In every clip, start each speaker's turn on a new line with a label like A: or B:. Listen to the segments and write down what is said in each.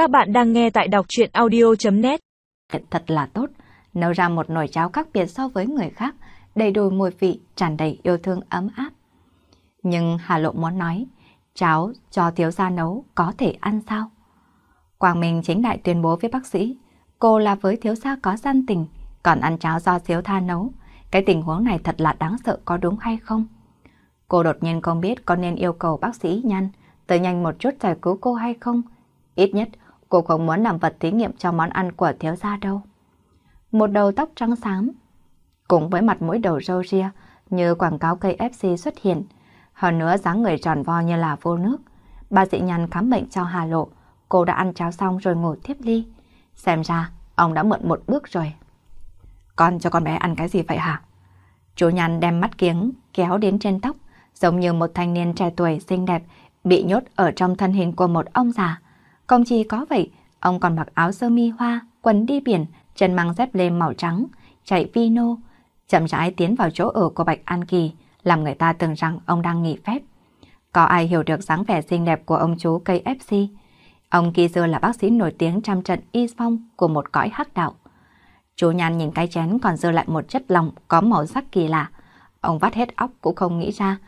A: Các bạn đang nghe tại đọc chuyện audio.net
B: Thật là tốt, nấu ra một nồi cháo khác biệt so với người khác, đầy đủ mùi vị, tràn đầy yêu thương ấm áp. Nhưng Hà Lộ muốn nói, cháo cho thiếu gia nấu có thể ăn sao? Quang Minh chính đại tuyên bố với bác sĩ, cô là với thiếu gia có gian tình, còn ăn cháo do thiếu tha nấu. Cái tình huống này thật là đáng sợ có đúng hay không? Cô đột nhiên không biết có nên yêu cầu bác sĩ nhanh tới nhanh một chút giải cứu cô hay không. Ít nhất, cô không muốn làm vật thí nghiệm cho món ăn của thiếu gia đâu. Một đầu tóc trắng xám, cùng với mặt mũi đầu râu ria như quảng cáo cây FC xuất hiện. Hơn nữa dáng người tròn vo như là vô nước. Bà dị nhàn khám bệnh cho Hà Lộ. Cô đã ăn cháo xong rồi ngủ tiếp ly. Xem ra, ông đã mượn một bước rồi. Con cho con bé ăn cái gì vậy hả? Chú nhàn đem mắt kiếng kéo đến trên tóc, giống như một thanh niên trẻ tuổi xinh đẹp bị nhốt ở trong thân hình của một ông già. Không chỉ có vậy, ông còn mặc áo sơ mi hoa, quần đi biển, chân mang dép lê màu trắng, chạy vino, chậm rãi tiến vào chỗ ở của Bạch An Kỳ, làm người ta tưởng rằng ông đang nghỉ phép. Có ai hiểu được dáng vẻ xinh đẹp của ông chú cây Ông kỳ xưa là bác sĩ nổi tiếng trăm trận y phong của một cõi hắc đạo. Chú nhàn nhìn cái chén còn dư lại một chất lòng có màu sắc kỳ lạ. Ông vắt hết óc cũng không nghĩ ra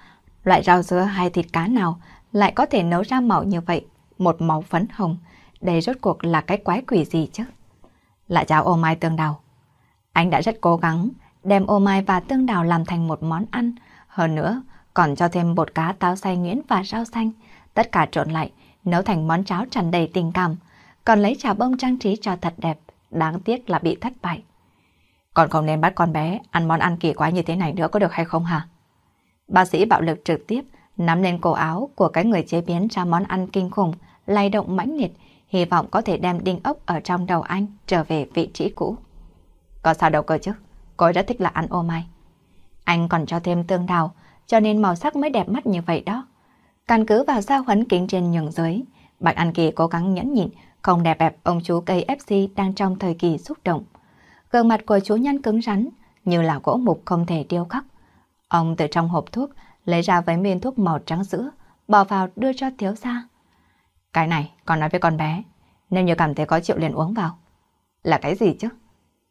B: loại rau dưa hay thịt cá nào lại có thể nấu ra màu như vậy, một màu phấn hồng. Đây rốt cuộc là cái quái quỷ gì chứ? Là cháo ô mai tương đào. Anh đã rất cố gắng đem ô mai và tương đào làm thành một món ăn. Hơn nữa, còn cho thêm bột cá táo xay nhuyễn và rau xanh. Tất cả trộn lại, nấu thành món cháo tràn đầy tình cảm. Còn lấy trà bông trang trí cho thật đẹp. Đáng tiếc là bị thất bại. Còn không nên bắt con bé ăn món ăn kỳ quái như thế này nữa có được hay không hả? Bác sĩ bạo lực trực tiếp nắm lên cổ áo của cái người chế biến ra món ăn kinh khủng, lay động mãnh liệt, hy vọng có thể đem đinh ốc ở trong đầu anh trở về vị trí cũ. Có sao đâu cơ chứ, cô rất thích là ăn ô mai. Anh còn cho thêm tương đào, cho nên màu sắc mới đẹp mắt như vậy đó. Căn cứ vào sao huấn kính trên nhường dưới, Bạch An Kỳ cố gắng nhẫn nhịn, không đẹp bẹp ông chú cây FC đang trong thời kỳ xúc động. Gương mặt của chú nhân cứng rắn, như là gỗ mục không thể điêu khắc. Ông từ trong hộp thuốc lấy ra vấy miên thuốc màu trắng sữa, bỏ vào đưa cho thiếu gia. Cái này, con nói với con bé, nếu như cảm thấy có chịu liền uống vào. Là cái gì chứ?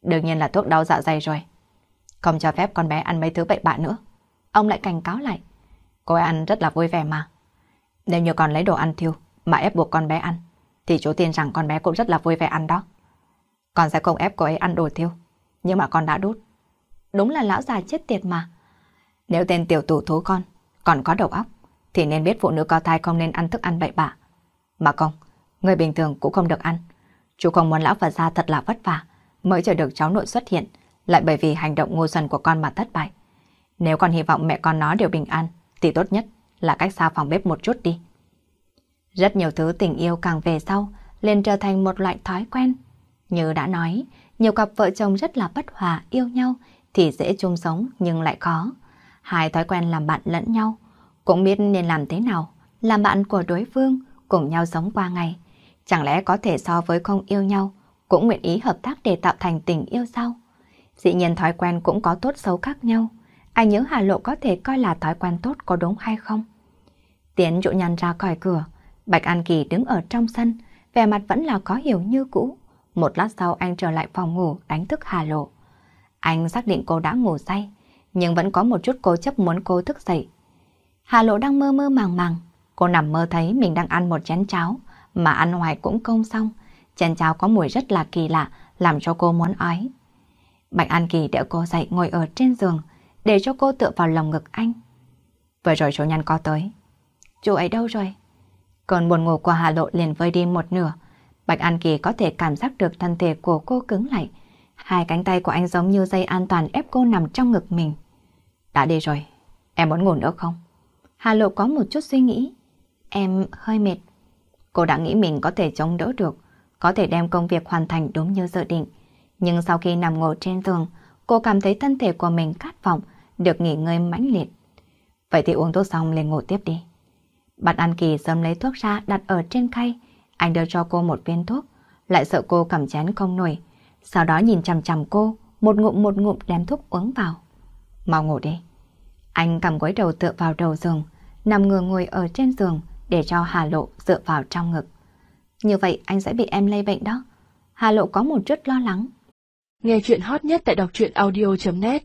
B: Đương nhiên là thuốc đau dạ dày rồi. Không cho phép con bé ăn mấy thứ bậy bạ nữa. Ông lại cảnh cáo lại. Cô ấy ăn rất là vui vẻ mà. Nếu như con lấy đồ ăn thiêu mà ép buộc con bé ăn, thì chú tin rằng con bé cũng rất là vui vẻ ăn đó. Con sẽ không ép cô ấy ăn đồ thiêu, nhưng mà con đã đút. Đúng là lão già chết tiệt mà. Nếu tên tiểu tù thú con còn có đầu óc, thì nên biết phụ nữ có thai không nên ăn thức ăn bậy bạ. Mà không, người bình thường cũng không được ăn. Chú không muốn lão Phật gia thật là vất vả, mới chờ được cháu nội xuất hiện, lại bởi vì hành động ngu xuẩn của con mà thất bại. Nếu con hy vọng mẹ con nó đều bình an, thì tốt nhất là cách xa phòng bếp một chút đi. Rất nhiều thứ tình yêu càng về sau, liền trở thành một loại thói quen. Như đã nói, nhiều cặp vợ chồng rất là bất hòa yêu nhau thì dễ chung sống nhưng lại khó. Hai thói quen làm bạn lẫn nhau, cũng biết nên làm thế nào, làm bạn của đối phương, cùng nhau sống qua ngày. Chẳng lẽ có thể so với không yêu nhau, cũng nguyện ý hợp tác để tạo thành tình yêu sao? Dĩ nhiên thói quen cũng có tốt xấu khác nhau. Anh nhớ Hà Lộ có thể coi là thói quen tốt có đúng hay không? Tiến trụ nhăn ra khỏi cửa, Bạch An Kỳ đứng ở trong sân, vẻ mặt vẫn là có hiểu như cũ. Một lát sau anh trở lại phòng ngủ đánh thức Hà Lộ. Anh xác định cô đã ngủ say, nhưng vẫn có một chút cố chấp muốn cô thức dậy. Hà Lộ đang mơ mơ màng màng, cô nằm mơ thấy mình đang ăn một chén cháo, mà ăn hoài cũng không xong. Chén cháo có mùi rất là kỳ lạ, làm cho cô muốn ói. Bạch An Kỳ đỡ cô dậy ngồi ở trên giường, để cho cô tựa vào lòng ngực anh. Vừa rồi chú nhăn có tới. Chú ấy đâu rồi? Cơn buồn ngủ của Hà Lộ liền vơi đi một nửa. Bạch An Kỳ có thể cảm giác được thân thể của cô cứng lại. Hai cánh tay của anh giống như dây an toàn ép cô nằm trong ngực mình. Đã đi rồi, em muốn ngủ nữa không? Hà Lộ có một chút suy nghĩ. Em hơi mệt. Cô đã nghĩ mình có thể chống đỡ được, có thể đem công việc hoàn thành đúng như dự định. Nhưng sau khi nằm ngồi trên giường, cô cảm thấy thân thể của mình khát vọng, được nghỉ ngơi mãnh liệt. Vậy thì uống thuốc xong liền ngủ tiếp đi. Bạn An Kỳ sớm lấy thuốc ra đặt ở trên khay. Anh đưa cho cô một viên thuốc, lại sợ cô cầm chén không nổi. Sau đó nhìn chằm chằm cô, một ngụm một ngụm đem thuốc uống vào. Mau ngủ đi. Anh cầm gối đầu tựa vào đầu giường, nằm ngửa ngồi ở trên giường để cho Hà Lộ dựa vào trong ngực. Như vậy anh sẽ bị em lây bệnh đó. Hà Lộ có một chút lo lắng.
A: Nghe chuyện hot nhất tại đọc truyện audio.net